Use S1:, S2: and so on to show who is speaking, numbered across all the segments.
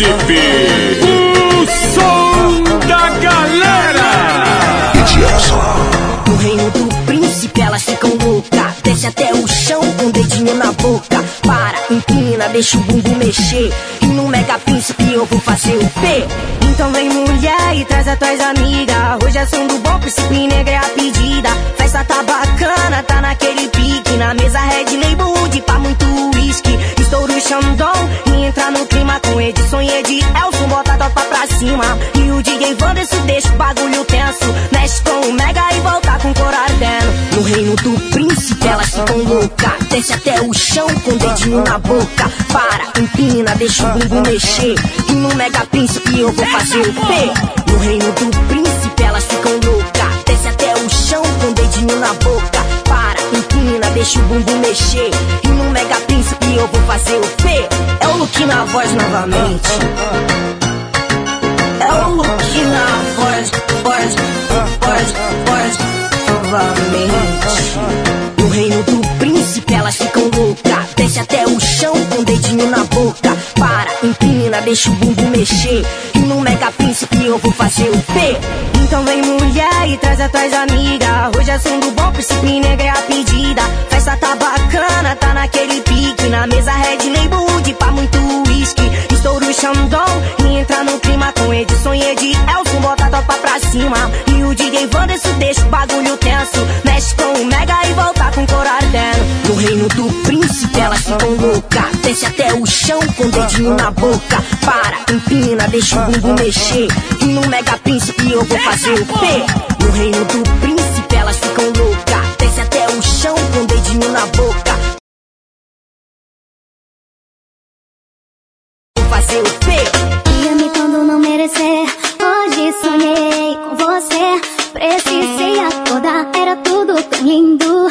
S1: O som da galera.
S2: No reino do príncipe elas ficam louca, desce até o chão com o dedinho na boca. Para, empina, deixa o bumbum mexer. E no mega príncipe eu vou fazer o P. Então vem mulher e traz as tuas amigas. Hoje é som do bom, príncipe negra é a pedida. Festa tá bacana, tá naquele pique. Na mesa Red Label de pá muito whisky. Estouro o Xandão e entra no clima com Edson e Ed Elson. Bota a topa pra cima. E o DJ Wanderson deixa o bagulho tenso. Mexe com o Mega e volta com o cor ardendo. No reino do príncipe elas ficam louca. Desce até o chão com o dedinho na boca. Para, empina, deixa o bumbum mexer. E no Mega Príncipe eu vou fazer o P. No reino do príncipe elas ficam louca. Desce até o chão com o dedinho na boca. Deixa o bumbum mexer. E no Mega Príncipe eu vou fazer o P. É o look na voz novamente. É o look na voz, voz, voz, voz, novamente. No reino do príncipe elas ficam louca. Desce até o chão com o dedinho na boca. Para, empina, deixa o bumbum mexer. E no mega príncipe eu vou fazer o P. Então vem mulher e traz as tuas amigas. Hoje é som do bom, príncipe negra é a pedida. Festa tá bacana, tá naquele pique. Na mesa Red Label de pá muito whisky. Estouro Xandão e entra no clima com Edson e Ed Elson. Bota topa pra cima. E o DJ Wanderson deixa o bagulho tenso. Mexe com o Mega e volta com o cor ardendo. No reino do príncipe elas ficam louca. Desce até o chão com o dedinho na boca. Para, empina, deixa o bumbum mexer. E no Mega Príncipe eu vou fazer o P. No reino do príncipe elas ficam louca. Desce até o chão com o dedinho na boca. Fazer o.
S3: Diga-me quando não merecer. Hoje sonhei com você. Precisei acordar, era tudo tão lindo.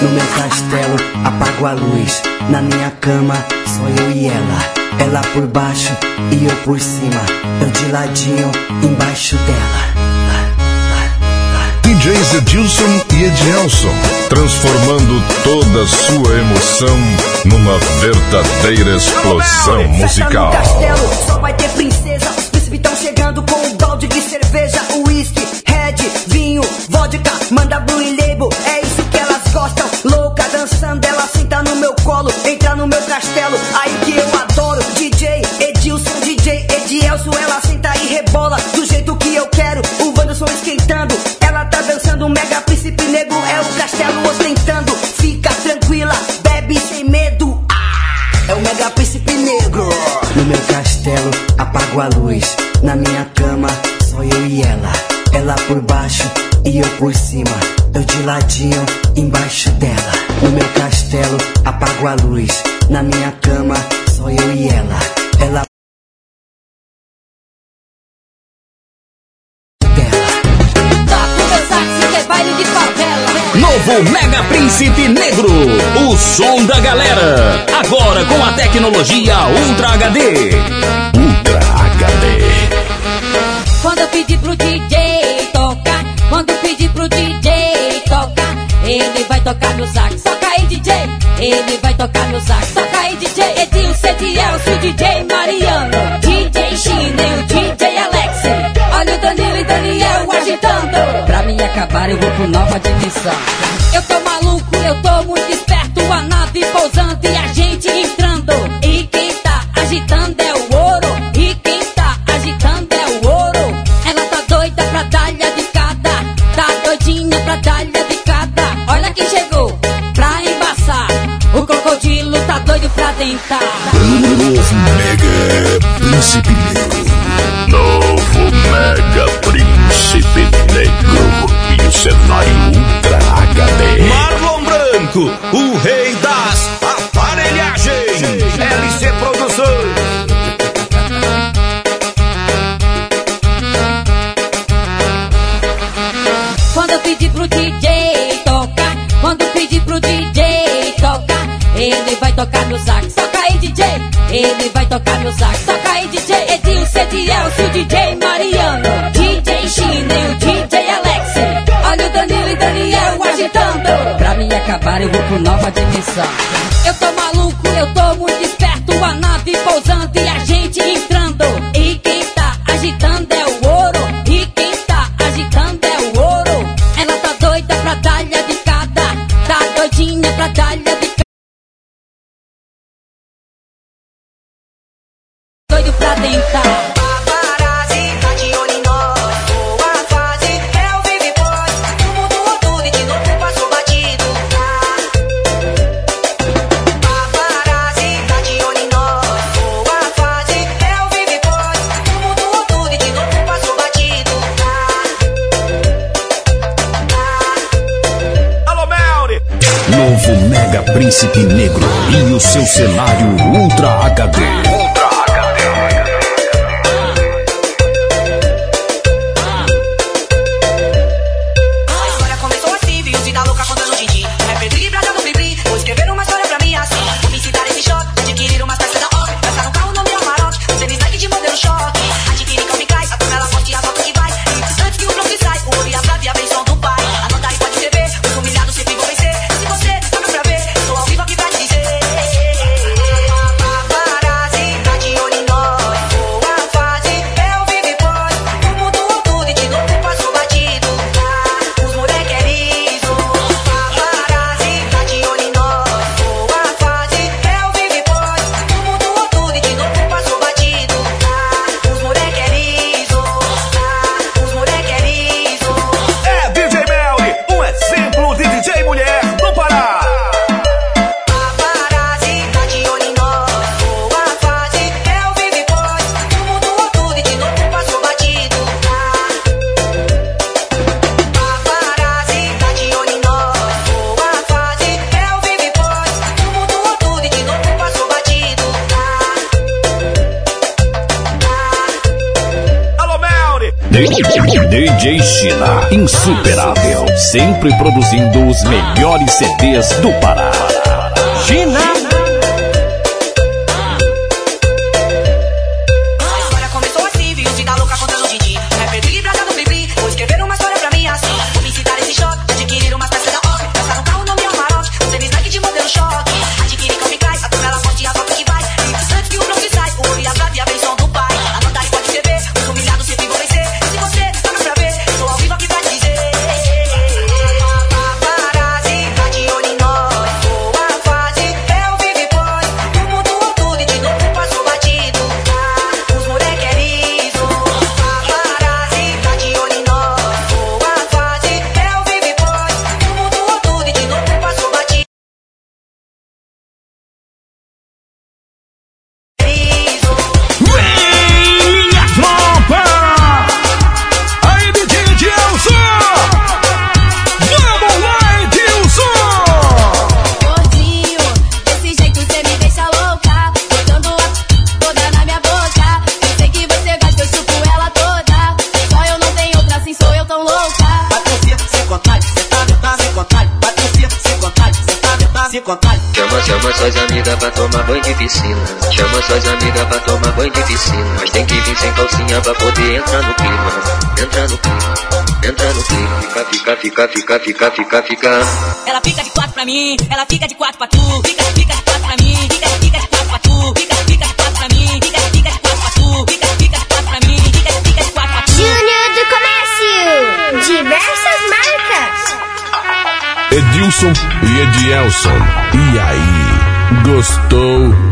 S3: No meu
S4: castelo, apago a luz. Na minha cama, só eu e ela. Ela por baixo e eu por cima. Eu de ladinho, embaixo dela.
S5: DJs Edilson e Edilson, transformando toda sua emoção numa verdadeira explosão
S4: tá
S5: musical.
S4: No castelo, só vai ter princesa. Os estão chegando com um balde de cerveja, uísque, red, vinho, vodka, manda blue e label. É no meu castelo, aí que eu
S6: HD.
S5: Ultra HD.
S7: Quando eu pedi pro DJ tocar, quando eu pedi pro DJ tocar, ele vai tocar meu saco. Só cair DJ, ele vai tocar meu saco. Só cair DJ, Edil, Cedielcio, DJ Mariano, DJ China e o DJ Alex. Olha o Danilo e Daniel agitando. Pra mim acabar, eu vou pro nova divisão. Eu tô maluco, eu tô muito esperto, a nave pousando e a gente tentar.
S5: Novo Mega Príncipe Negro. Novo Mega Príncipe Negro. E o cenário Ultra HD.
S8: Marlon Branco, o rei das aparelhagens. LC Produções.
S7: Quando eu pedi pro DJ tocar, quando eu pedi pro DJ ele vai tocar meu sax. Toca aí, DJ, ele vai tocar meu sax. Toca aí, DJ Edil, Cediel, o DJ Mariano, DJ China e o DJ Alex. Olha o Danilo e Daniel agitando. Pra me acabar, eu vou pro nova dimensão. Eu tô maluco, eu tô
S4: sempre
S9: produzindo os melhores CDs do Pará. China.
S10: Fica, fica, fica.
S11: Ela fica de quatro pra mim, ela fica de quatro pra tu, fica, fica de quatro pra mim, fica, fica de quatro pra tu, fica, fica de quatro pra mim, fica, fica de quatro pra tu, fica, fica de quatro pra mim, fica, fica de quatro pra tu.
S3: Júnior do Comércio, diversas marcas.
S1: Edilson e Edielson. E aí, gostou?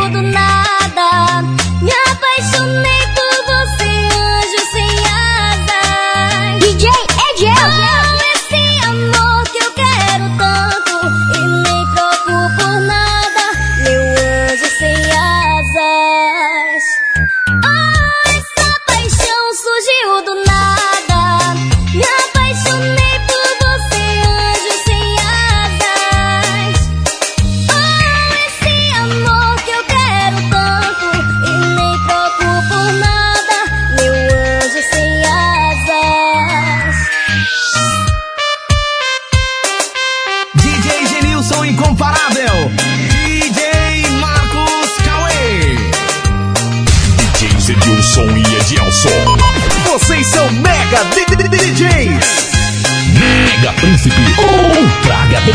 S3: surgiu do
S5: são mega D- D- D- DJs.
S1: Mega Príncipe Ultra HD.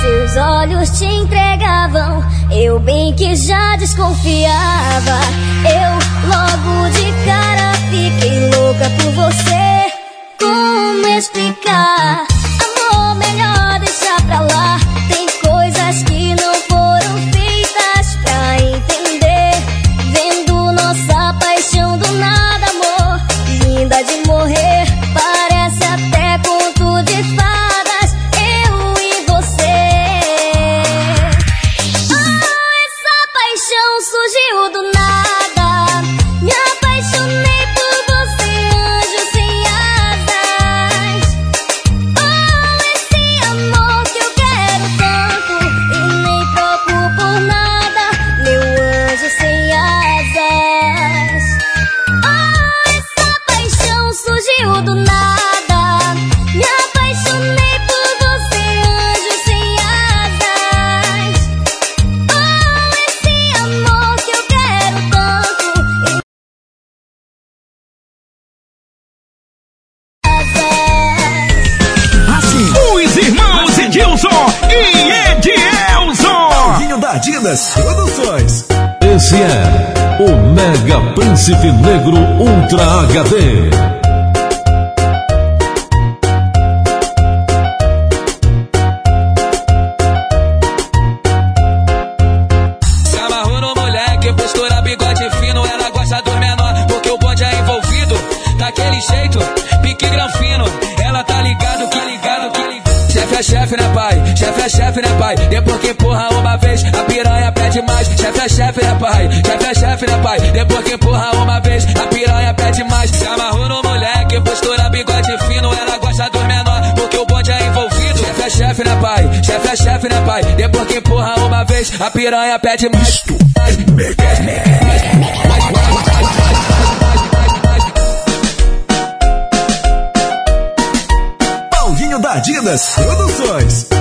S3: Seus olhos te entregavam, eu bem que já desconfiava. Eu logo de cara fiquei louca por você. Como explicar? Amor, melhor deixar pra lá.
S5: Príncipe Negro Ultra HD.
S12: Se amarrou no moleque, postura bigode fino, ela gosta dos menor, porque o bonde é envolvido. Daquele jeito, pique granfino, ela tá ligado, que ligado, que ligado. Chefe é chefe, né pai? Chefe é chefe, né pai? Depois que empurra uma vez, a piranha pede mais. Chefe é chefe, né pai? Chefe é chefe, né pai? Depois que empurra vez, a piranha pede mais. Se amarrou no moleque, postura bigode fino, ela gosta dos menor, porque o bonde é envolvido. Chefe é chefe, né pai? Chefe é chefe, né pai? Depois que empurra uma vez, a piranha pede mais.
S13: Paulinho da Adidas Produções.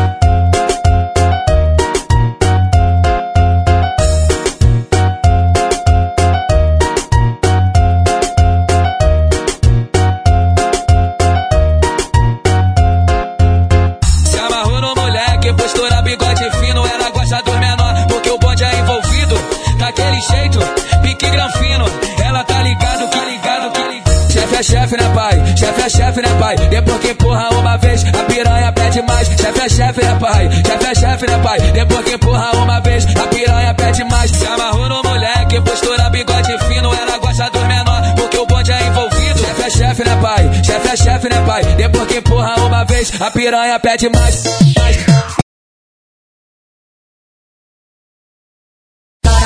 S12: É chefe, né pai? Depois que empurra uma vez, a piranha pede mais. Se amarrou no moleque, postura bigode fino, ela gosta dos menor, porque o bonde é envolvido. Chefe é chefe, né pai? Chefe é chefe, né pai? Depois que empurra uma vez, a piranha pede mais. mais.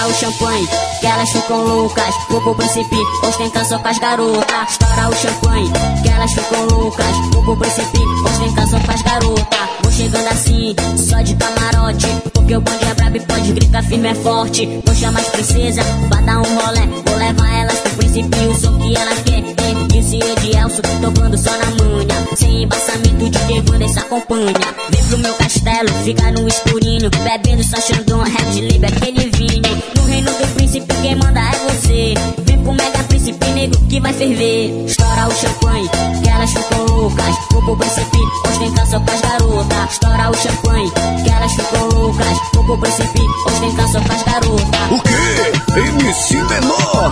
S14: O champanhe, que elas ficam loucas. Pro príncipe, ostentar só com as garotas. Estoura o champanhe, que elas ficam loucas. Pro príncipe, ostentar só com as garotas. Vou chegando assim, só de camarote. Porque o bonde é brabo e pode gritar firme é forte. Vou chamar as princesas, pra dar um rolé. Vou levar elas pro príncipe, o som que elas querem. E o senhor de Elso, tocando só na manha. Sem embaçamento de Devandes acompanha. Vem pro meu castelo, fica no escurinho. Bebendo só Xandão, Red Libre, aquele vinho. No reino do príncipe, quem manda é você. Vem pro mega príncipe negro que vai ferver. Estoura o champanhe, que elas ficam loucas. Pro príncipe, ostentar só com as garotas. Estoura o champanhe, que elas ficam loucas. Pro príncipe, ostentar só com as garotas.
S13: O quê? MC Menor.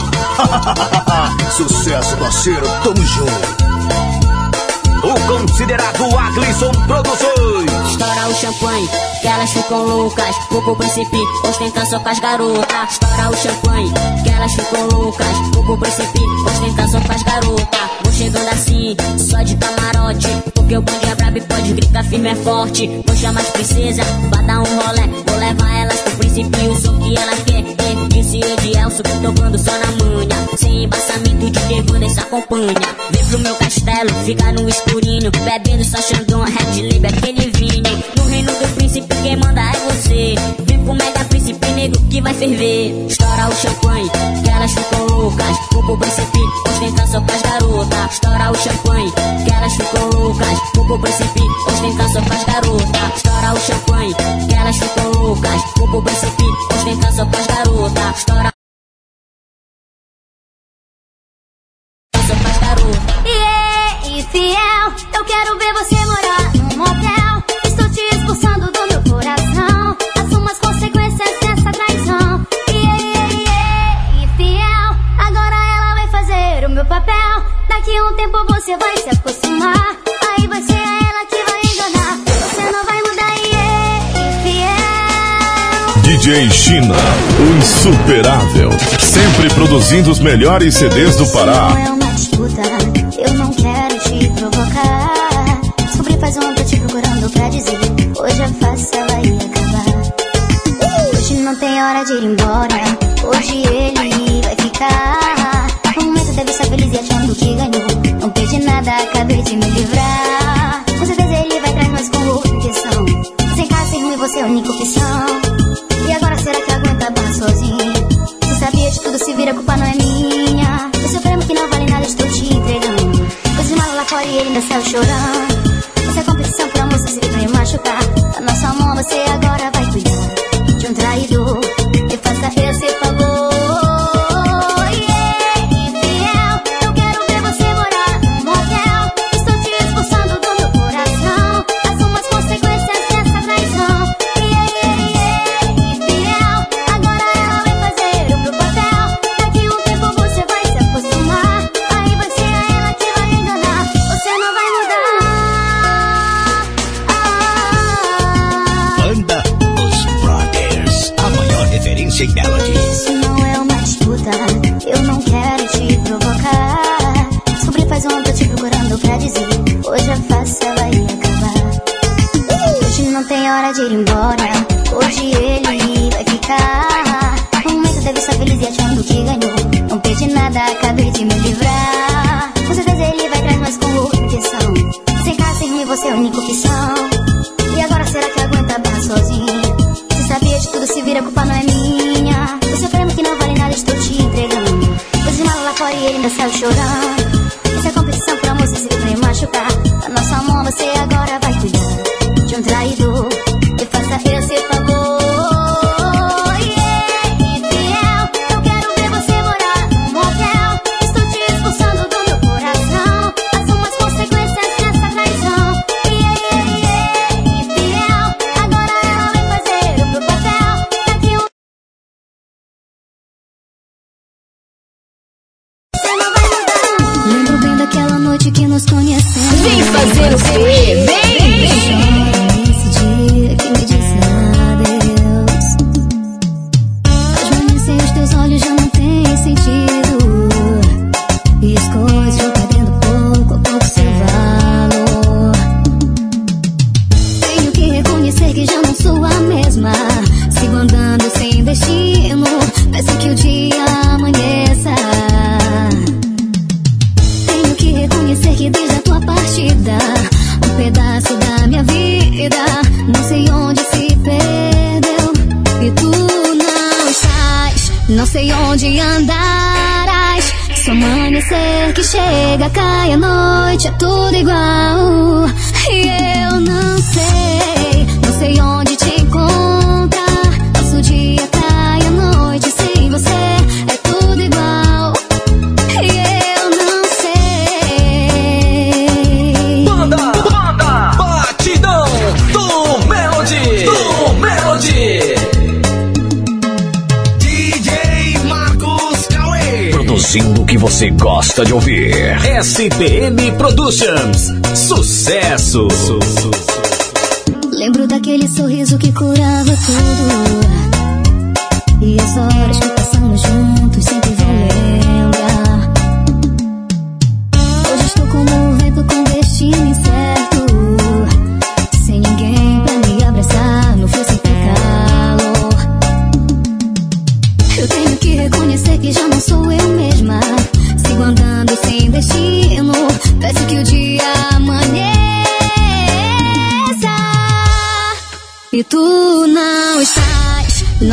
S13: Sucesso, parceiro. Tamo junto.
S6: O considerado Aglisson Produções.
S14: Estoura o champanhe, que elas ficam loucas. Pro príncipe, ostentar só com as garotas. Estoura o champanhe, que elas ficam loucas. Pro príncipe, ostentar só com as garotas. Vou chegando assim, só de camarote. Porque o bonde é brabo e pode gritar firme é forte. Vou chamar as princesas, pra dar um rolé. Levar elas pro príncipe, o som que elas querem. E o senhor de Elso, tocando só na manha. Sem embaçamento de Devandes acompanha. Vem pro meu castelo, fica no escurinho. Bebendo só Xandão, Red Libre, aquele vinho. No reino do príncipe, quem manda é você. Vem pro mega príncipe negro que vai ferver. Estoura o champanhe, que elas ficam loucas. Vou pro príncipe, ostentar só com as garotas. Estoura o champanhe, que elas ficam loucas. Vou pro príncipe, ostentar só com as garotas. Estoura o champanhe, que elas ficam loucas. Vou pro príncipe, ostentar só com as garotas. Estoura.
S15: Yeah, infiel, eu quero ver você morar num motel. Estou te expulsando do meu coração. Assuma as consequências dessa traição. Yeah, yeah, yeah, infiel, agora ela vai fazer o meu papel. Daqui um tempo você vai se acostumar.
S5: DJ China, o insuperável. Sempre produzindo os melhores CDs do Pará.
S15: Não é uma disputa, eu não quero te provocar. Descobri faz um tempo te procurando pra dizer. Hoje fácil, ela ia acabar. Hoje não tem hora de ir embora. Hoje ele vai ficar. No momento deve estar feliz e achando que ganhou. Não perdi nada, acabei de me livrar. Com certeza ele vai atrás, mas com outra intenção. Sem casa, sem ruim, você é a única opção. E de mala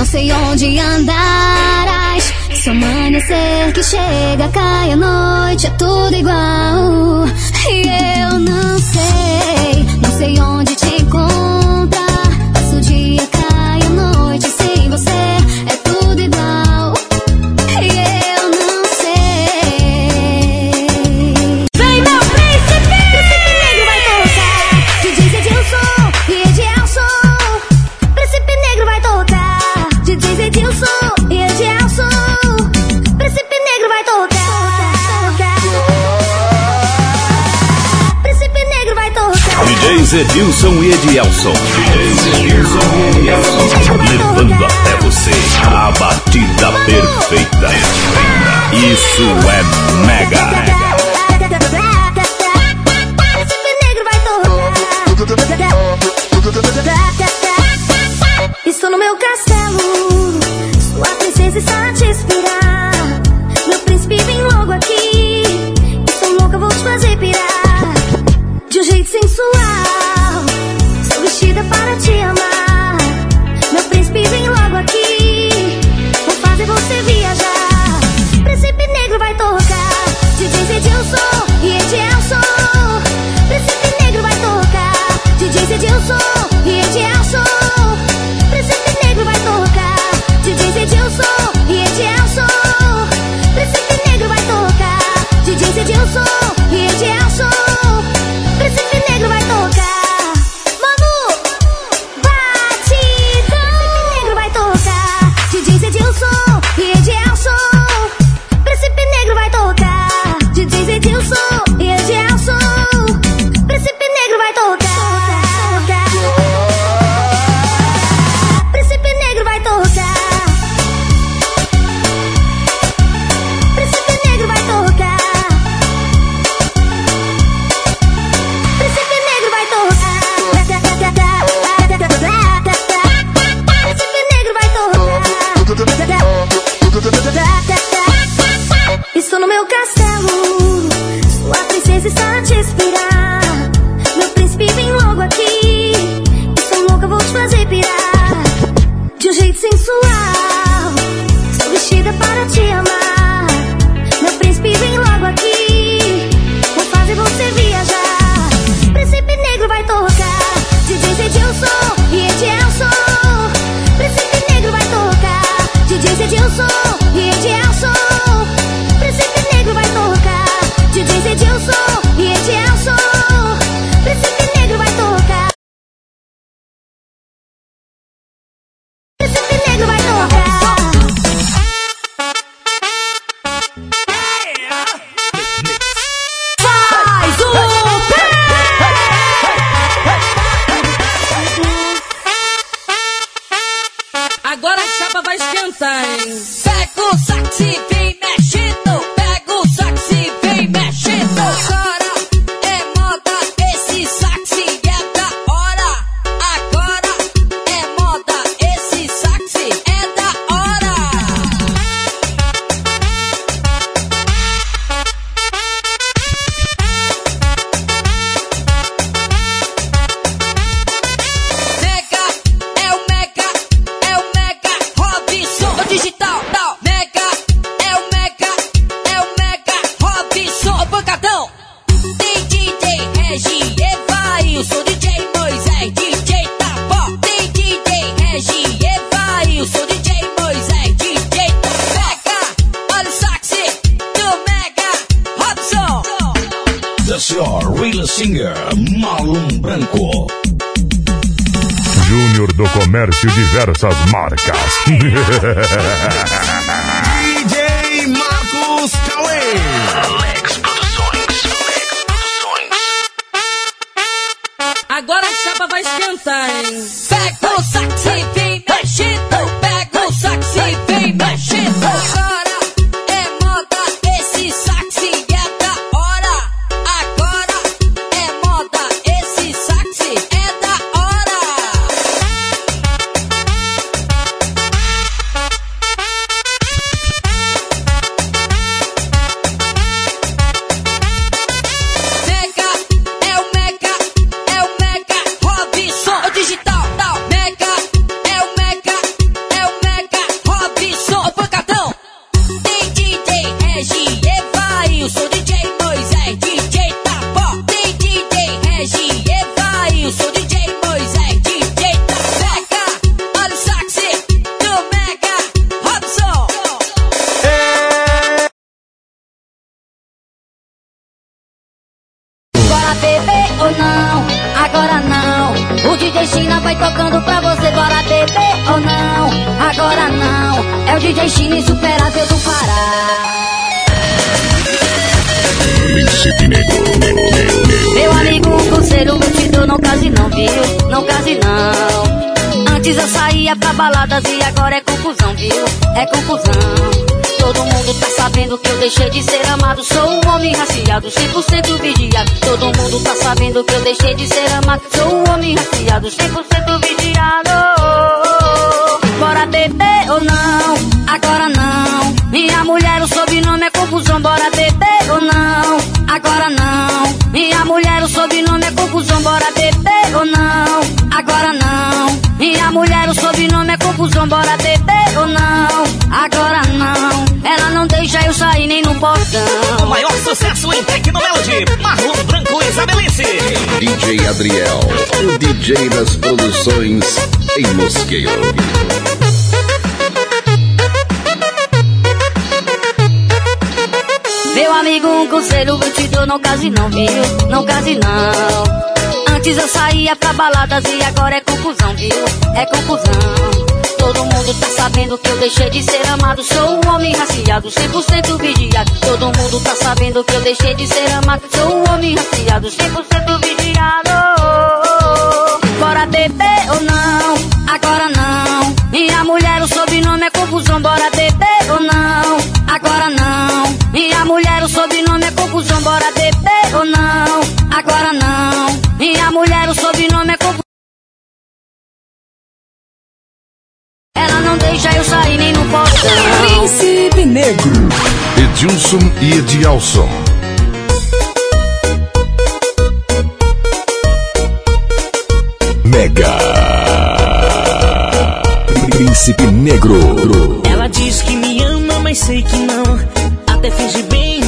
S15: Não sei onde andarás. Só amanhecer que chega, cai a noite, é tudo igual. E eu não sei, não sei onde te encontro. Luiz Edilson e Edielson. Edilson.
S8: Levando até você a batida perfeita. Isso é mega.
S15: Estou no meu castelo, sua princesa está te
S1: esperando.
S7: Agora a chapa vai esquentar, hein?
S3: Não. Antes eu saía pra baladas e agora é confusão, viu? É confusão. Todo mundo tá sabendo que eu deixei de ser amado. Sou um homem raciado, 100% vigiado. Todo mundo tá sabendo que eu deixei de ser amado. Sou um homem raciado, 100% vigiado. Bora beber ou não? Agora não. Minha mulher, o sobrenome é confusão. Bora beber ou não? Agora não. Minha mulher, sobrenome é confusão. Bora beber ou não? Agora não. Minha mulher, o sobrenome é confusão. Ela não deixa eu sair nem no portão.
S16: Príncipe Negro.
S5: Edilson e Edielson. Mega. Príncipe Negro.
S17: Ela diz que me ama, mas sei que não. Até finge bem,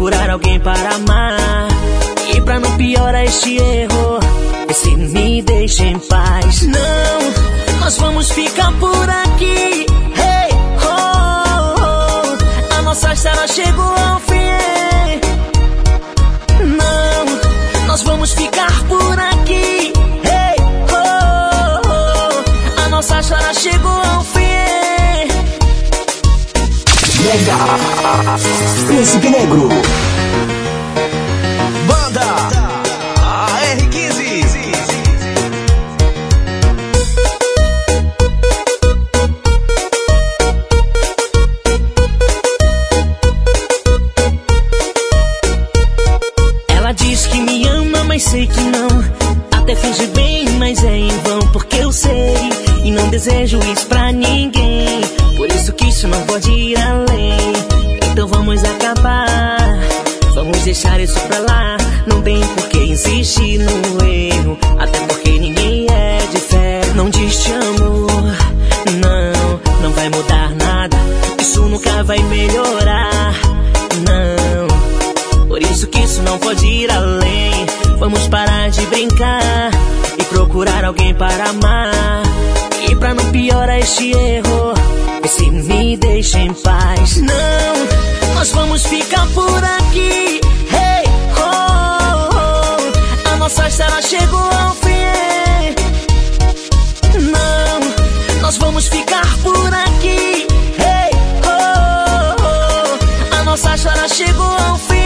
S17: procurar alguém para amar. E pra não piorar este erro, vê se me deixa em paz. Não, nós vamos ficar por aqui. Hey, oh, oh, a nossa história chegou ao fim. Não, nós vamos ficar por aqui. Hey, oh, oh, a nossa história chegou ao fim.
S16: Príncipe Negro. Banda AR15.
S17: Ela diz que me ama, mas mas sei que não. Até finge bem, mas é em vão, porque eu sei. E não desejo isso pra ninguém. Deixar isso pra lá. Não tem por que insistir no erro. Até porque ninguém é de fé. Não diz te amo. Não, não vai mudar nada. Isso nunca vai melhorar. Não, por isso que isso não pode ir além. Vamos parar de brincar e procurar alguém para amar. E pra não piorar este erro, vê se me deixa em paz. Não, nós vamos ficar por aqui. Chegou ao fim. Não, nós vamos ficar por aqui. Hey, oh, oh, a nossa história chegou ao fim.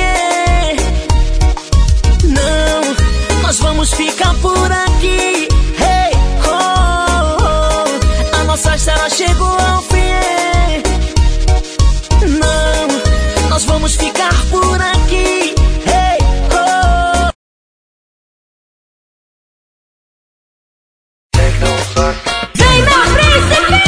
S17: Não, nós vamos ficar por aqui. Hey, oh, a nossa história chegou ao fim. Não, nós vamos ficar por aqui.
S7: Vem príncipe!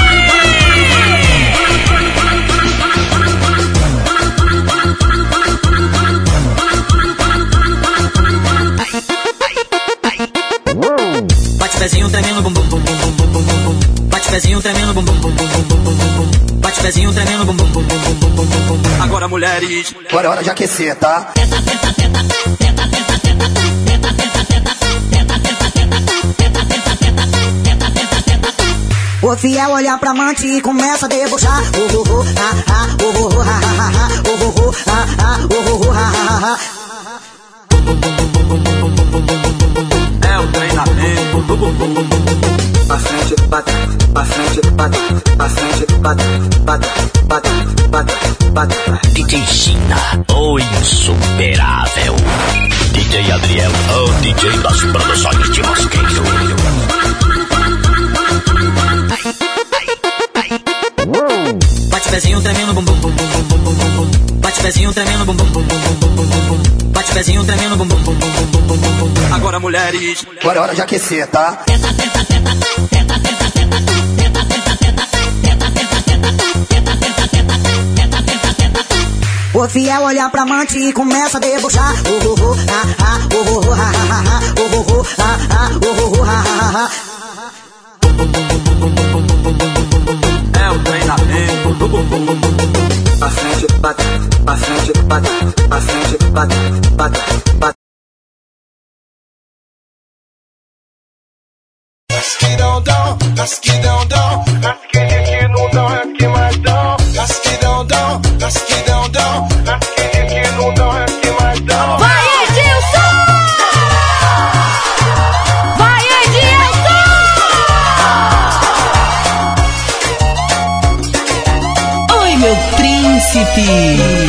S18: Bate pezinho tremendo, bum bum bum bum bum bum bum bum. Bate pezinho tremendo, bum bum bum bum bum bum bum bum. Bate pezinho tremendo, bum bum bum bum bum bum bum bum. Agora mulheres,
S19: Agora é hora de aquecer, tá?
S20: O fiel olha pra amante e começa a debochar. Oh, oh, oh, ah, ah, oh, oh, oh, ah, ah, ah, oh, oh, oh, ah, ah, oh, oh, oh, ah, ah, ah.
S18: é um treinamento.
S4: Pra frente, pra trás, pra frente, pra trás, pra frente, pra trás, pra trás, pra trás, pra trás, pra trás.
S21: DJ China, o insuperável. DJ Adriel, o DJ das produções de Mosqueiro.
S18: Bate pezinho tremendo, bum bum bum bum bum bum bum bum bum. Bate pezinho tremendo, bum bum bum bum bum bum bum bum bum. Bate pezinho tremendo, bum bum bum bum bum bum bum bum bum. Agora mulheres,
S19: Agora é hora de aquecer, tá?
S20: O fiel olha pra amante e começa a debochar. Oh, oh, oh, ah, ah, oh, oh, oh, ah, ah, ah, oh, oh, oh, ah, ah, oh, oh, oh, ah, ah, ah.
S18: é um treinamento. Bum bum bum bum bum bum bum.
S4: Pra frente, pra trás, pra frente, pra trás, pra frente, pra trás, pra trás, pra trás.
S22: As que dão, dão, as que dão, dão, as que de que não dão, as que mais dão. As que dão, dão, as que
S17: príncipe.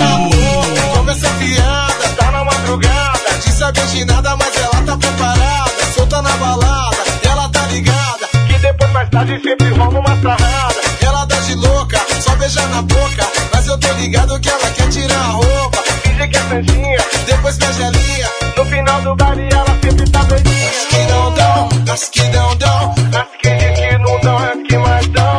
S22: Conversa fiada, tá na madrugada. De saber de nada, mas ela tá preparada. Solta na balada, ela tá ligada. Que depois mais tarde sempre rola uma sarrada. Ela dá de louca, só beija na boca. Mas eu tô ligado que ela quer tirar a roupa. Finge que é santinha, depois beija a linha. No final do baile ela sempre tá doidinha. As que dão, dão, as que dão, dão. As que de que não dão, as que mais dão.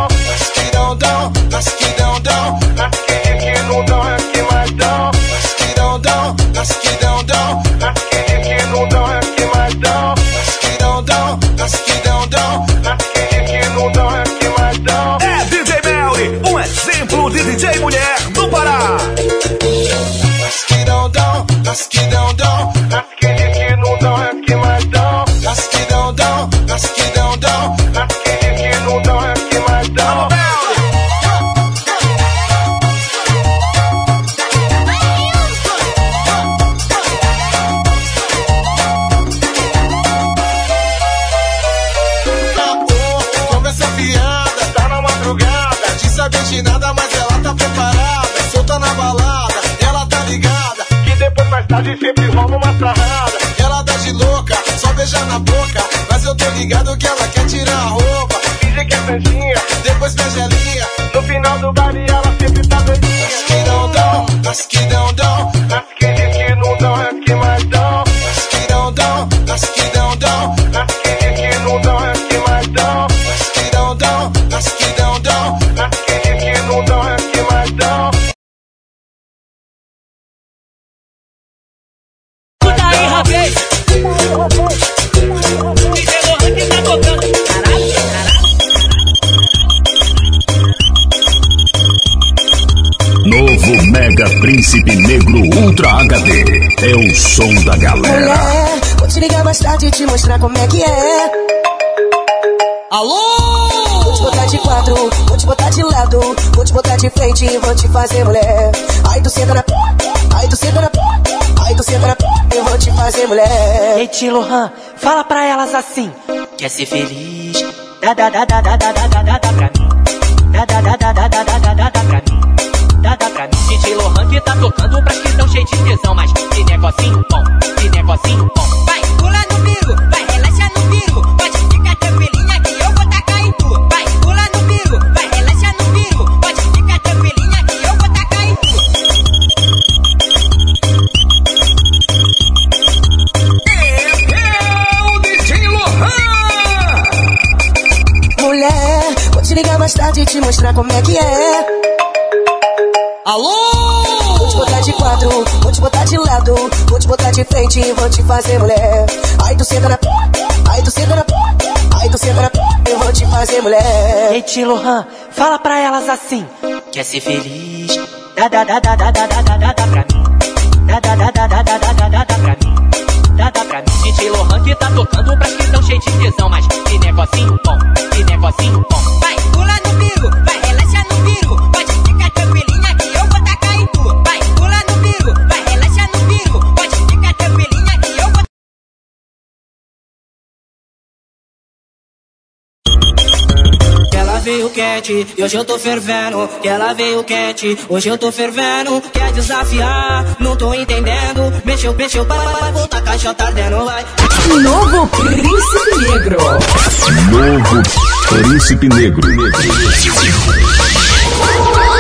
S16: Lohan, fala pra elas assim: Quer ser feliz?
S2: Da, da, da, da, da, da, da. Fazer mulher. Aí tu senta na aí tu senta na aí tu senta na eu vou te fazer mulher.
S16: Ei, Tio Lohan, fala pra elas assim. Quer ser feliz? Dá, dá, dá, dá, dá, dá, dá, dá, dá, dá pra mim. Dá, dá, dá, dá, dá, dá, dá, dá, dá, dá pra mim. Dá, dá pra mim. DJ Lohan que tá tocando pras que tão cheio de tesão, mas que negocinho bom, que negocinho bom.
S23: Vai,
S16: veio quente e hoje eu tô fervendo. Que ela veio quente, hoje eu tô fervendo. Quer desafiar, não tô entendendo. Mexeu, mexeu, vai, vai, vai, voltar, caixa tá ardendo, vai.
S24: Novo Príncipe Negro.
S5: Novo Príncipe Negro.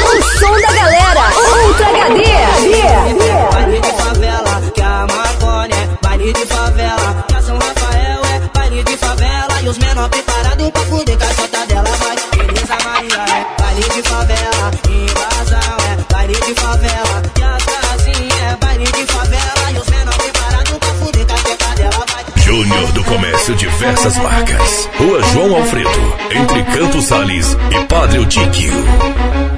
S24: O som da galera. Ultra HD.
S16: Baile de favela, que a Marconi é baile de favela. Que a São Rafael é baile de favela. E os menor preparados pra fuder com favela. Invasão é baile de favela. Que a casinha é baile de favela. E os menor preparados pra fuder com a chota dela vai.
S21: Júnior do Comércio Diversas Marcas. Rua João Alfredo, entre Canto Salles e Padre Eutiquio.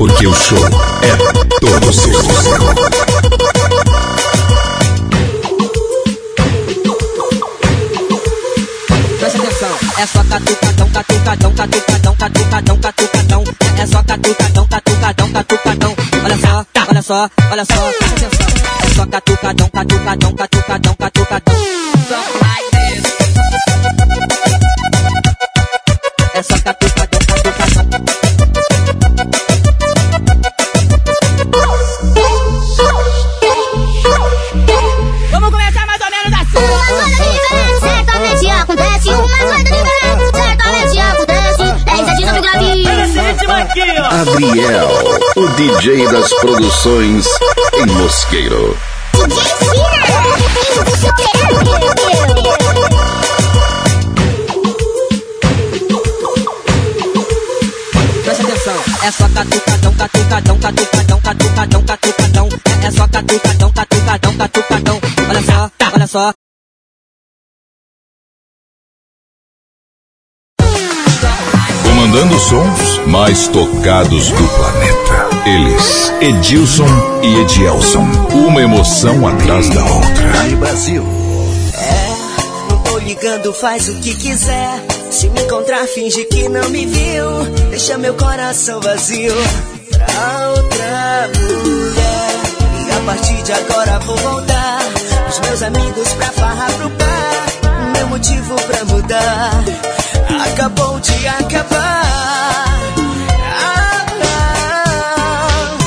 S5: Porque o show é todo seu.
S16: Presta atenção, é só catucadão, catucadão, catucadão, catucadão, catucadão. É só catucadão, catucadão, catucadão. Olha só, olha só, olha só, presta atenção. É só catucadão, catucadão, catucadão, catucadão. Só like
S5: Adriel, o DJ das produções em Mosqueiro.
S7: é só catucadão, catucadão, catucadão, catucadão, catucadão. É só catucadão, catucadão, catucadão.
S5: Comandando os sons mais tocados do planeta. Eles, Edilson e Edielson. Uma emoção atrás da outra.
S4: Aí, Brasil.
S20: É, não tô ligando, faz o que quiser. Se me encontrar, finge que não me viu. Deixa meu coração vazio pra outra mulher. E a partir de agora vou voltar. Os meus amigos pra farra pro bar. Meu motivo pra mudar acabou de acabar. Ah, ah.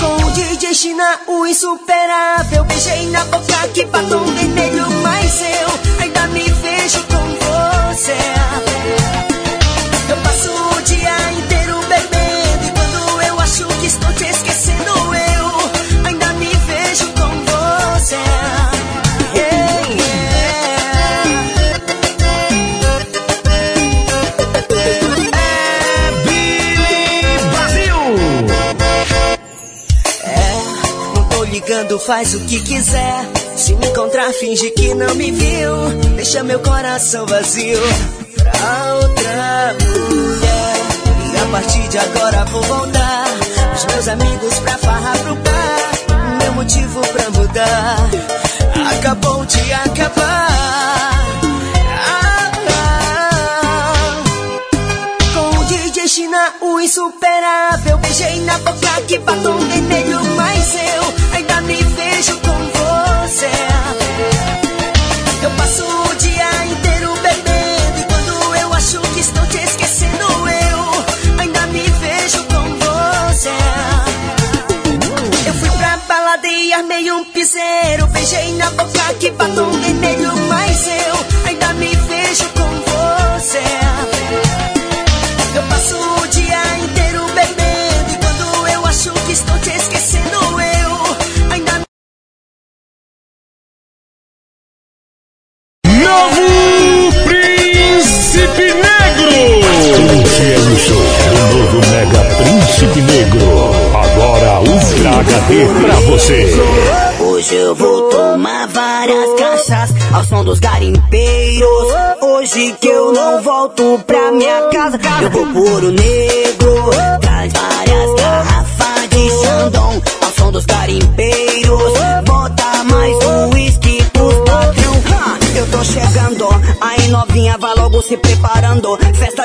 S20: Com o DJ China, o insuperável. Beijei na boca que batom vermelho, mas eu ainda me vejo com você. Faz o que quiser. Se me encontrar, finge que não me viu. Deixa meu coração vazio pra outra mulher. E a partir de agora vou voltar. Os meus amigos pra farra pro bar. Meu motivo pra mudar acabou de acabar. Ah. Com o DJ China, o insuperável. Beijei na boca que batom vermelho, mas eu ainda me vejo com você. Eu passo o dia inteiro bebendo. E quando eu acho que estou te esquecendo, eu ainda me vejo com você. Eu fui pra balada e armei um piseiro. Beijei na boca que batom vermelho, mas eu ainda me vejo com você. Eu passo o dia inteiro bebendo. E quando eu acho que estou te esquecendo,
S5: Novo Príncipe Negro! Este é o show do novo Mega Príncipe Negro. Agora Ultra HD pra você.
S20: Hoje eu vou tomar várias caixas ao som dos garimpeiros. Hoje que eu não volto pra minha casa, eu vou por o negro. Traz várias garrafas de Xandão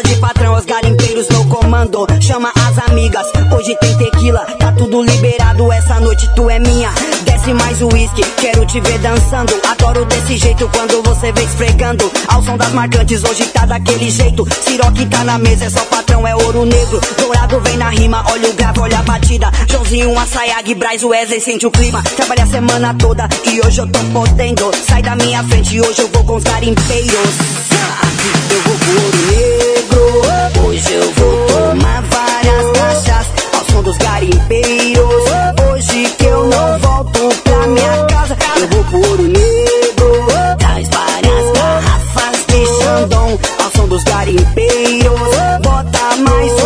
S20: de patrão, os garimpeiros no comando. Chama as amigas, hoje tem tequila, tá tudo liberado. Essa noite tu é minha. Desce mais uísque, quero te ver dançando. Adoro desse jeito quando você vem esfregando. Ao som das marcantes, hoje tá daquele jeito. Siroque tá na mesa, é só patrão, é ouro negro. Dourado vem na rima, olha o grave, olha a batida. Joãozinho, Assayag, Braz, Wesley, sente o clima. Trabalha a semana toda e hoje eu tô podendo. Sai da minha frente, hoje eu vou com os garimpeiros. Eu vou pro ouro negro. Hoje eu vou tomar várias caixas ao som dos garimpeiros. Hoje que eu não volto pra minha negro. Traz várias garrafas de Xandão ao som dos garimpeiros. Bota mais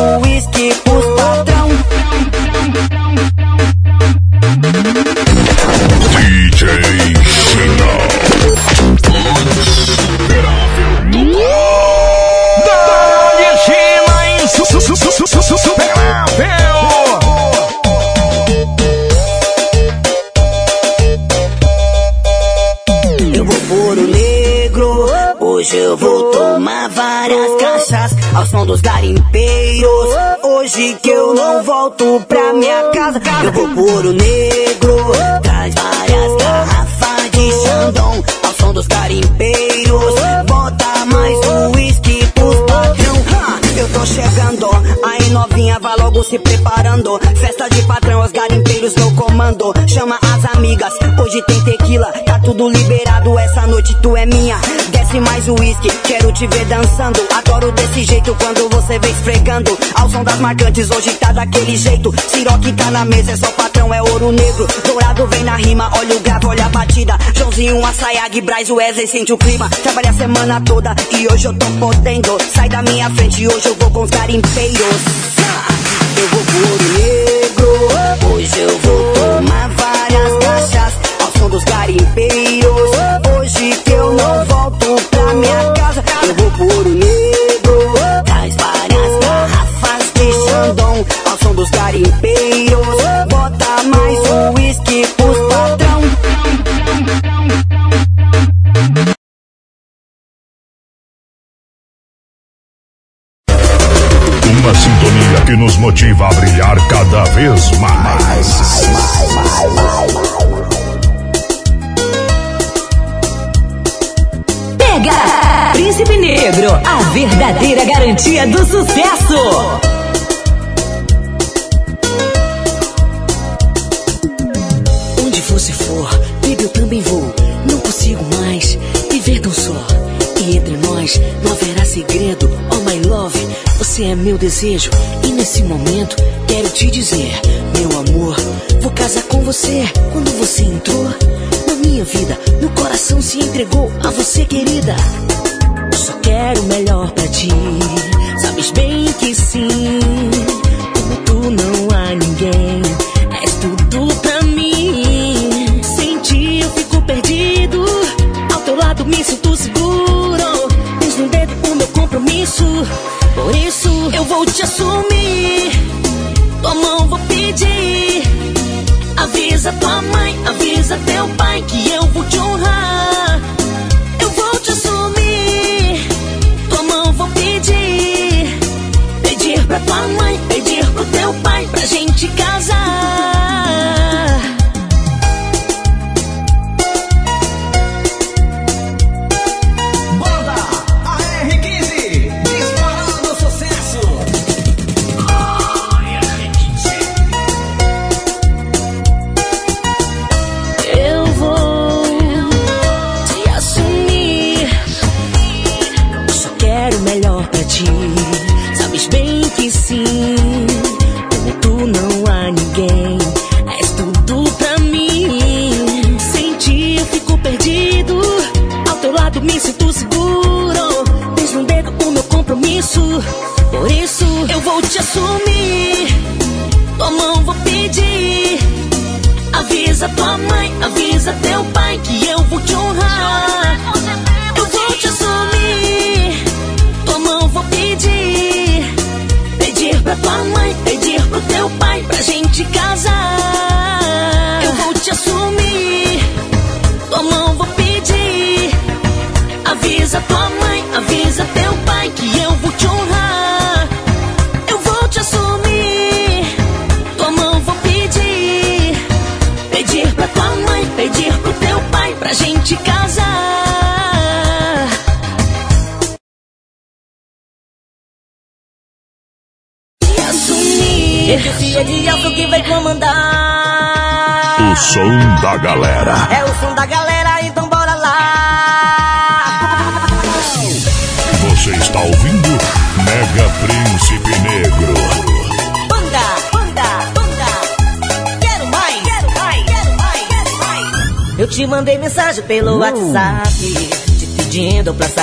S20: ao som dos garimpeiros. Hoje que eu não volto pra minha casa, eu vou por o negro. Traz várias garrafas de Xandão ao som dos garimpeiros. Bota mais uísque pros patrão. Eu tô chegando, aí novinha vai logo se preparando. Festa de patrão, os garimpeiros no comando. Chama as amigas, hoje tem tequila, tudo liberado. Essa noite tu é minha. Desce mais o uísque, quero te ver dançando. Adoro desse jeito quando você vem esfregando. Ao som das marcantes, hoje tá daquele jeito. Siroque tá na mesa, é só patrão, é ouro negro. Dourado vem na rima, olha o gato, olha a batida. Joãozinho, Assayag, Braz, Wesley, sente o clima. Trabalha a semana toda e hoje eu tô podendo. Sai da minha frente, hoje eu vou com os garimpeiros.
S17: Eu vou pro ouro negro.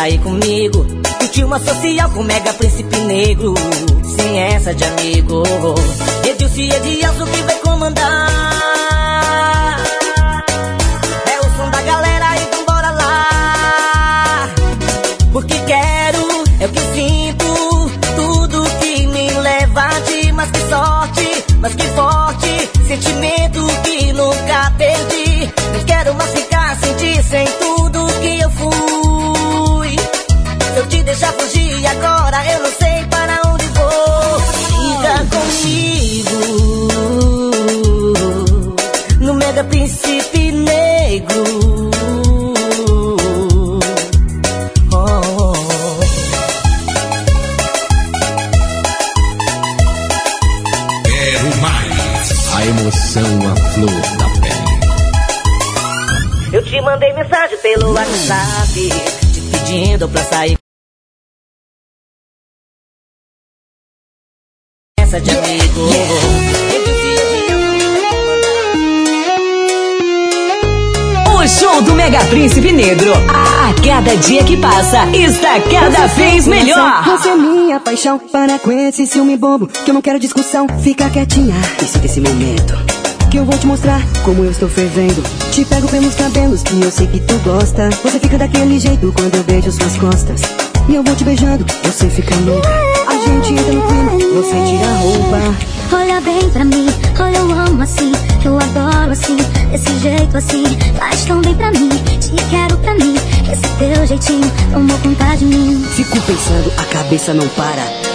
S20: sair comigo. Curtir uma social com mega príncipe negro. Sem essa de amigo. Edilson e Edielso que vai comandar. emoção é
S25: à flor da pele.
S20: Eu te mandei mensagem pelo WhatsApp, te pedindo pra sair. Essa de amigo.
S24: O show do Mega Príncipe Negro a cada dia que passa, está cada vez melhor.
S4: Você é minha paixão, para com esse ciúme bobo, que eu não quero discussão, fica quietinha. E sinta esse momento, que eu vou te mostrar como eu estou fervendo. Te pego pelos cabelos, que eu sei que tu gosta. Você fica daquele jeito quando eu beijo suas costas. E eu vou te beijando, você fica louca. A gente entra no clima, você tira a roupa.
S3: Olha bem pra mim, olha eu amo assim Eu adoro assim, desse jeito assim Faz tão bem pra mim, te quero pra mim Esse teu jeitinho tomou conta de mim
S4: Fico pensando, a cabeça não para.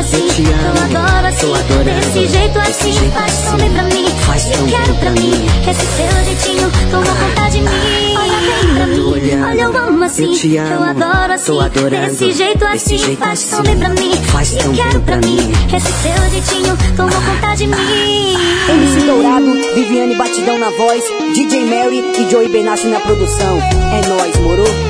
S3: assim.
S4: Eu
S3: adoro assim, desse jeito assim Faz tão
S4: assim,
S3: pra mim,
S4: faz
S3: eu quero pra mim. Esse teu jeitinho toma conta de mim Olha bem pra mim, olha eu amo assim.
S4: eu
S3: adoro assim, desse jeito assim Faz tão
S4: assim,
S3: pra mim,
S4: faz
S3: eu quero pra mim. Esse teu jeitinho toma conta de mim
S4: MC Dourado, Viviane Batidão na voz, DJ Mary e Joey Benassi na produção. É nóis, moro?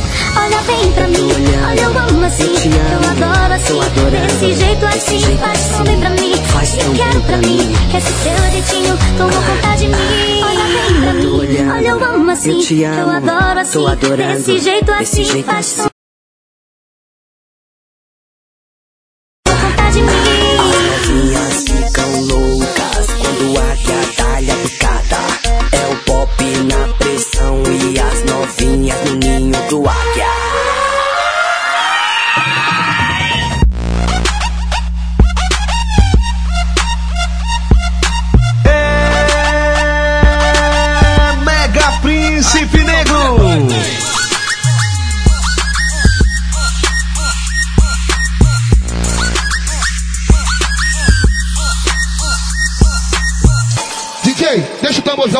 S3: Pra mim, olha eu amo assim
S4: eu
S3: adoro assim,
S4: adorando.
S3: desse jeito assim Faz tão
S4: assim,
S3: bem pra mim,
S4: faz
S3: eu quero pra mim
S4: mim.
S3: Esse teu jeitinho toma conta de mim Olha bem pra mim, olha eu amo assim
S4: eu te amo,
S3: Eu adoro assim, desse jeito assim Faz
S4: assim.
S3: tão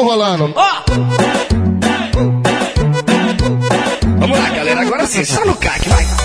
S26: deixa o tamborzão rolando.
S16: Vamos lá, galera. Agora sim, só no CAC, vai.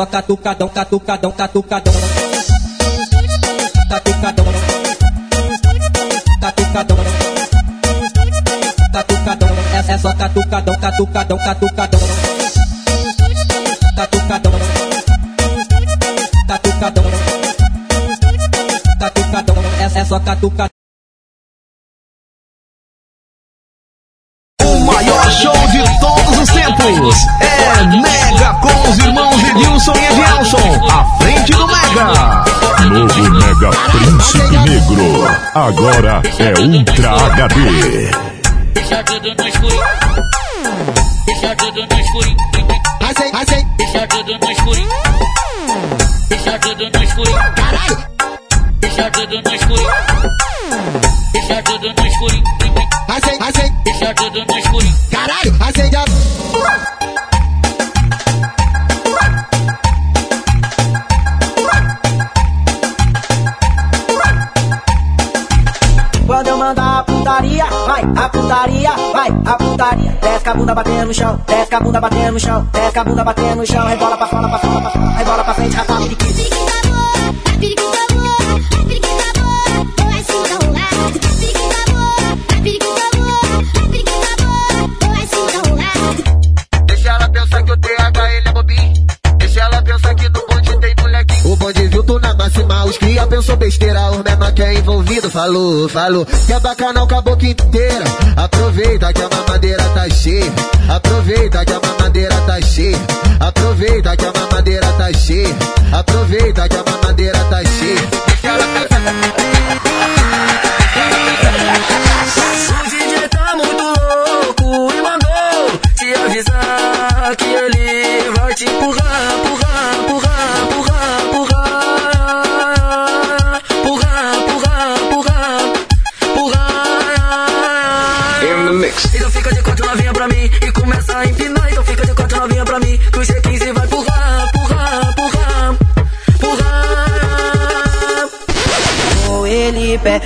S7: Só catucadão, catucadão, catucadão. Catucadão. Catucadão. Catucadão. É, é só catucadão, catucadão, catucadão. Catucadão. Catucadão. Catucadão. É, é só catucadão.
S5: Agora é Ultra HD.
S7: Deixa tudo no escurinho. Deixa tudo no escurinho. Deixa tudo no escurinho. Deixa tudo no escurinho.
S15: Caralho.
S7: Deixa tudo no escurinho. Deixa tudo no escurinho. Deixa tudo no escurinho.
S15: A
S21: putaria, vai, a putaria. Desce com a bunda batendo no chão, desce com a bunda batendo no chão, desce com a bunda batendo no chão, rebola pra fora, pra fora, pra fora, rebola pra frente, rapaz, periquito.
S15: Deixa
S13: cria pensou besteira, os menor que é envolvido falou, falou. Que é bacanal com a boca inteira. Aproveita que a mamadeira tá cheia. Aproveita que a mamadeira tá cheia. Aproveita que a mamadeira tá cheia. Aproveita que a mamadeira tá cheia.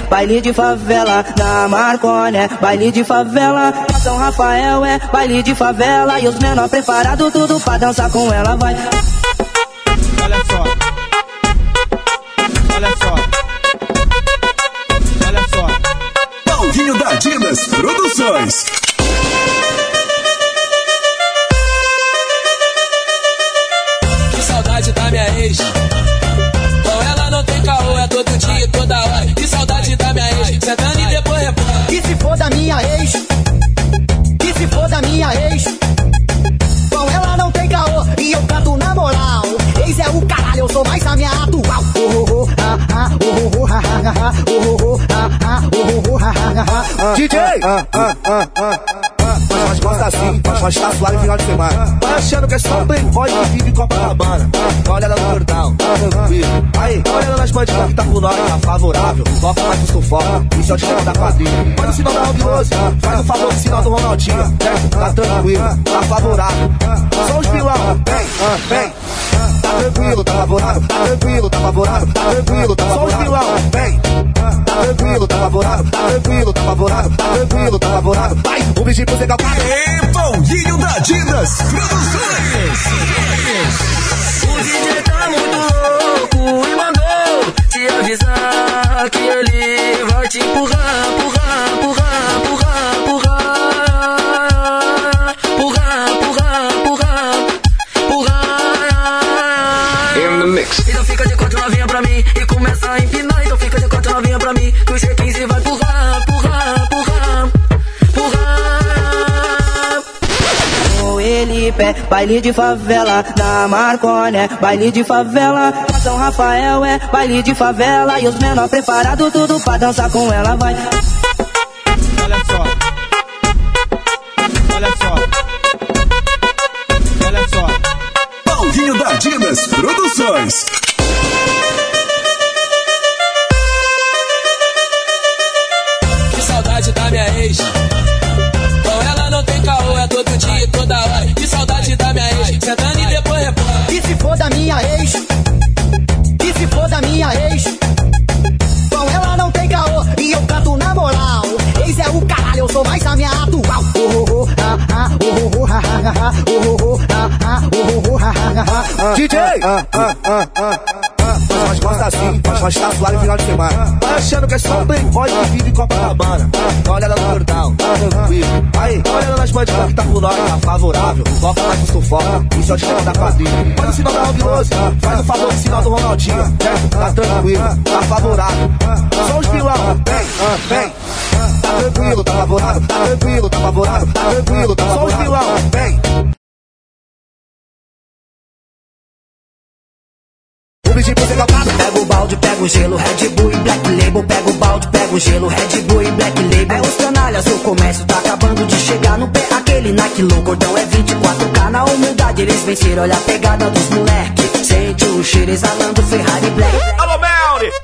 S21: Baile de favela, na Marconé, baile de favela, na São Rafael é baile de favela, e os menor preparados tudo pra dançar com ela, vai.
S15: Olha só. Olha só. Olha só.
S27: Paulinho da Dinas Produções.
S13: DJ! Mas mas gosta assim, mas tá suave final de semana. Vai achando que é só um playboy que vive Copacabana. Olha no portal, tá tranquilo. Aí, olha nas bandidas que tá por nós, tá favorável. Toca mais que sufoca, isso é o tema da quadrilha. Faz o sinal da Albiose, faz o favor do sinal do Ronaldinho. certo? Tá tranquilo, tá favorável. Só os vilão, vem, vem. Tá tranquilo, tá favorável, tá tranquilo, tá favorável, tá tranquilo, tá favorável. Só os vilão, vem. Tá, tá tranquilo, tá favorável, tá tranquilo, tá favorável, tá tranquilo, tá favorável. Vai, o bichinho pro Zé Calcado.
S27: É Paulinho da Didas Produções.
S28: O DJ tá muito louco e mandou te avisar que ele vai te empurrar, empurrar, empurrar, empurrar, empurrar. Empurrar, empurrar, empurrar, empurrar.
S15: In the mix.
S28: Então fica de quatro novinha pra mim e começa a empinar, então fica pra mim que o G15 vai empurrar, empurrar, empurrar, empurrar.
S21: Com ele pé, baile de favela, na Marconé, baile de favela, na São Rafael é baile de favela, e os menor preparados tudo pra dançar com ela, vai.
S15: Olha só. Olha só. Olha só.
S27: Paulinho da Dinas Produções.
S21: Ah.
S13: DJ! Mas mas gosta assim, mas mas tá suave final de semana. Vai achando que é só um playboy que vive em Copacabana. Olha no portal, tá tranquilo. Aí, olha nas bandidas que tá por nós, tá favorável. Toca mais que sufoca, isso é o tema da quadrilha. Faz o sinal da Albiose, faz o favor do sinal do Ronaldinho. certo? Tá tranquilo, tá favorável. Só os vilão, vem, vem. Tá tranquilo, tá favorável, tá tranquilo, tá favorável, tá tranquilo, tá favorável. Só os vilão, vem.
S27: Calcado.
S4: Pega o balde, pega o gelo, Red Bull e Black Label. Pega o balde, pega o gelo, Red Bull e Black Label. É os canalhas, o comércio tá acabando de chegar no pé. Aquele naquilo, cordão é 24K. Na humildade eles venceram, olha a pegada dos moleque. Sente o cheiro exalando Ferrari Black.
S13: Alô, Melly!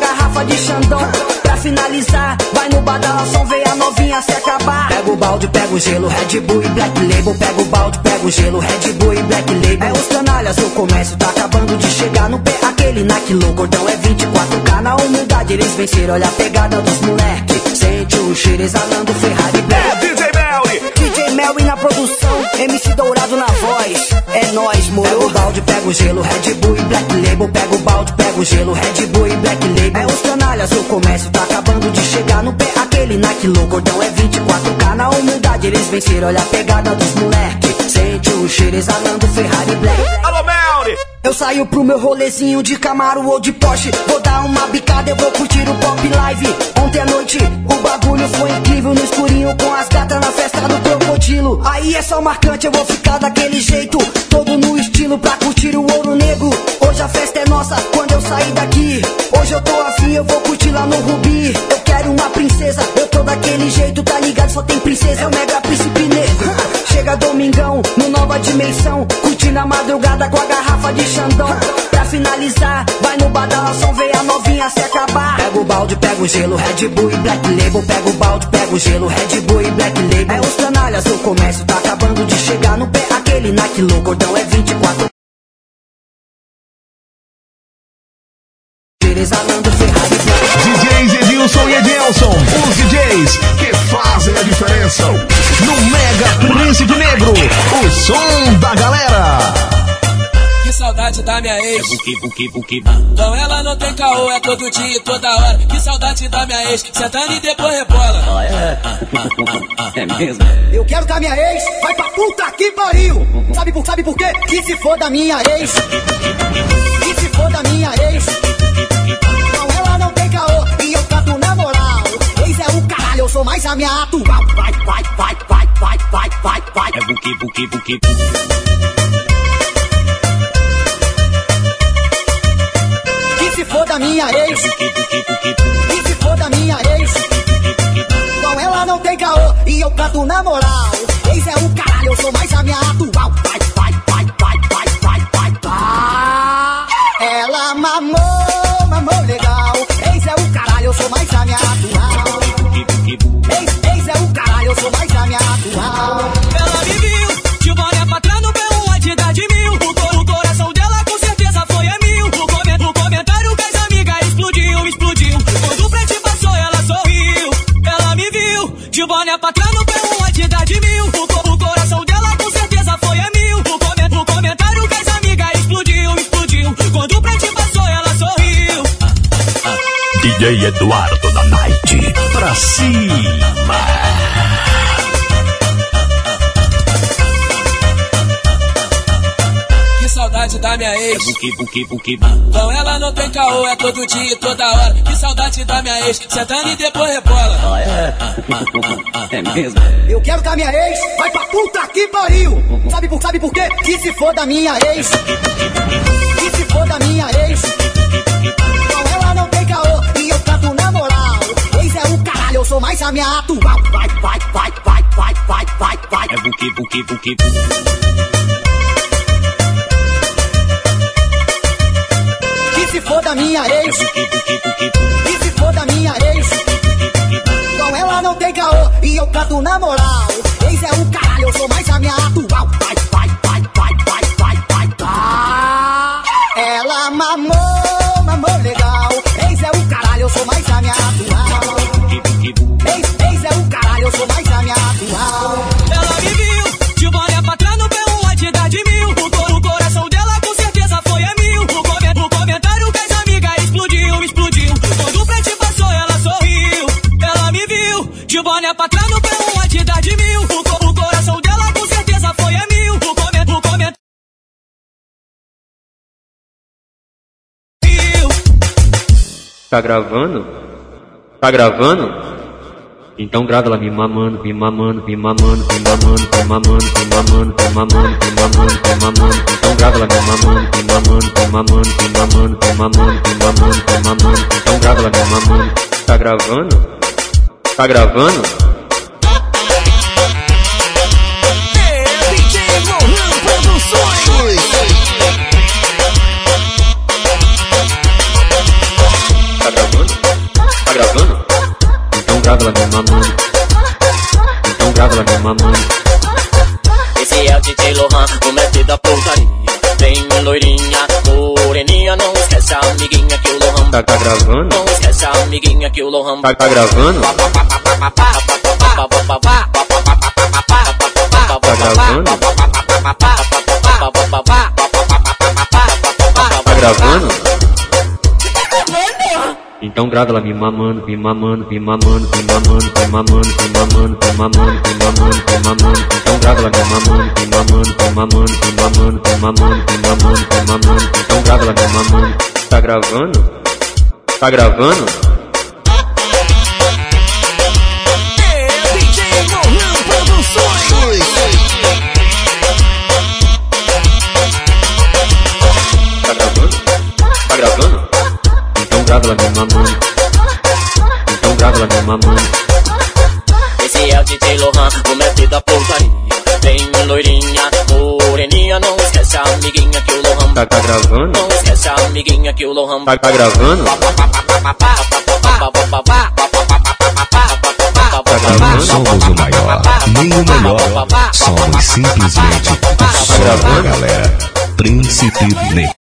S4: Xandão Pra finalizar, vai no badalação Vê a novinha se acabar. Pega o balde, pega o gelo, Red Bull e Black Label. Pega o balde, pega o gelo, Red Bull e Black Label. É os canalhas, o comércio tá acabando de chegar no pé. Aquele naquilo, cordão é 24K Na humildade eles venceram, olha a pegada dos moleque. Sente o cheiro exalando Ferrari. Black
S13: É DJ Melly!
S4: Melly na produção, MC Dourado na voz. É nóis, moro. Pega o balde, pega o gelo, Red Bull e Black Label. Pega o balde, pega o gelo, Red Bull e Black Label. É os canalhas, o comércio tá acabando de chegar no pé. Aquele naquilo, cordão é 24K. Na humildade eles venceram, olha a pegada dos moleque. Sente o cheiro exalando Ferrari Black.
S13: Alô,
S4: Eu saio pro meu rolezinho de Camaro ou de Porsche. Vou dar uma bicada, eu vou curtir o pop live. Ontem à noite o bagulho foi incrível No escurinho com as gatas na festa do crocodilo. Aí é só marcante, eu vou ficar daquele jeito. Todo no estilo pra curtir o ouro negro. Hoje a festa é nossa quando eu sair daqui. Hoje eu tô afim, eu vou curtir lá no Rubi. Eu quero uma princesa, eu tô daquele jeito Tá ligado, só tem princesa, é o mega príncipe negro. Chega domingão, no nova dimensão. Curtindo a madrugada com a garrafa de Xandão. Pra finalizar, vai no badalação Vê a novinha se acabar. Pega o balde, pega o gelo, Red Bull e Black Label. Pega o balde, pega o gelo, Red Bull e Black Label. É os canalhas, o comércio tá acabando de chegar no pé. Aquele naquilo, cordão é 24 Exalando Ferrari
S13: DJs Edilson e Edilson, os DJs que fazem a diferença. No Mega Príncipe Negro, o som da galera.
S12: Que saudade da minha ex. Então ela não tem caô, é todo dia e toda hora. Que saudade da minha ex. Sentando e depois rebola.
S27: É mesmo? Eu quero que a minha ex vai pra puta que pariu. Sabe por, sabe por quê? Que se for da minha ex. Que se for da minha ex. Caô e eu trato na moral. Ex é o caralho, eu sou mais a minha atual. Vai, vai, vai, vai, vai, vai, vai, vai.
S29: É buque, buque, buque.
S27: Que se for da minha ex. Que se for da minha ex. Com ela não tem caô e eu trato na moral. Ex é o caralho, eu sou mais a minha atual. Vai, vai, vai,
S8: DJ Eduardo da Night. Pra cima.
S12: Que saudade da minha ex.
S29: Buque, buque.
S12: Então ela não tem caô, é todo dia e toda hora. Que saudade da minha ex. Sentando e depois rebola.
S27: É mesmo? Eu quero que a minha ex vai pra puta que pariu. Sabe por, sabe por quê? Que se for da minha ex. Que se for da minha ex. Eu sou mais a minha atual. Vai, vai, vai, vai, vai, vai, vai, vai.
S29: É buque, buque, buque.
S27: Que se for da minha ex.
S29: Buque, buque, buque.
S27: Que se for da minha ex. Com ela não tem caô e eu trato na moral. Ex é o caralho, eu sou mais a minha atual.
S30: Tá gravando? Tá gravando? Então grava ela me mamando, me mamando, me mamando, me mamando, me mamando, me mamando, me mamando, me mamando, me mamando. Então grava ela me mamando, me mamando, me mamando, me mamando, me mamando, me mamando, me mamando. Então grava ela me mamando. Tá gravando? Tá gravando? Então mamando.
S31: Esse é o DJ Lohan, o mestre da putaria. Vem loirinha, moreninha, não esquece a amiguinha que o Lohan.
S30: Tá, tá gravando?
S31: Não esquece a amiguinha que o Lohan.
S30: Tá, tá gravando? Tá gravando? Tá gravando? Então grava ela me mamando, me mamando, me mamando, me mamando, me mamando, me mamando, me mamando, me mamando, me mamando. Então grava ela me mamando, me mamando, me mamando, me mamando, me mamando, me mamando, me mamando. Então grava ela me mamando. Tá gravando? Tá gravando? Grava ela me mamando. Então grava ela me mamando.
S31: Esse é o DJ Lohan, o mestre da putaria. Vem loirinha, moreninha, não esquece a amiguinha que o Lohan.
S30: Tá, tá gravando?
S31: Não esquece a amiguinha que o Lohan.
S30: Tá, tá gravando? Tá gravando?
S5: Somos o maior, nem o melhor. Somos simplesmente o som da galera. Príncipe Negro.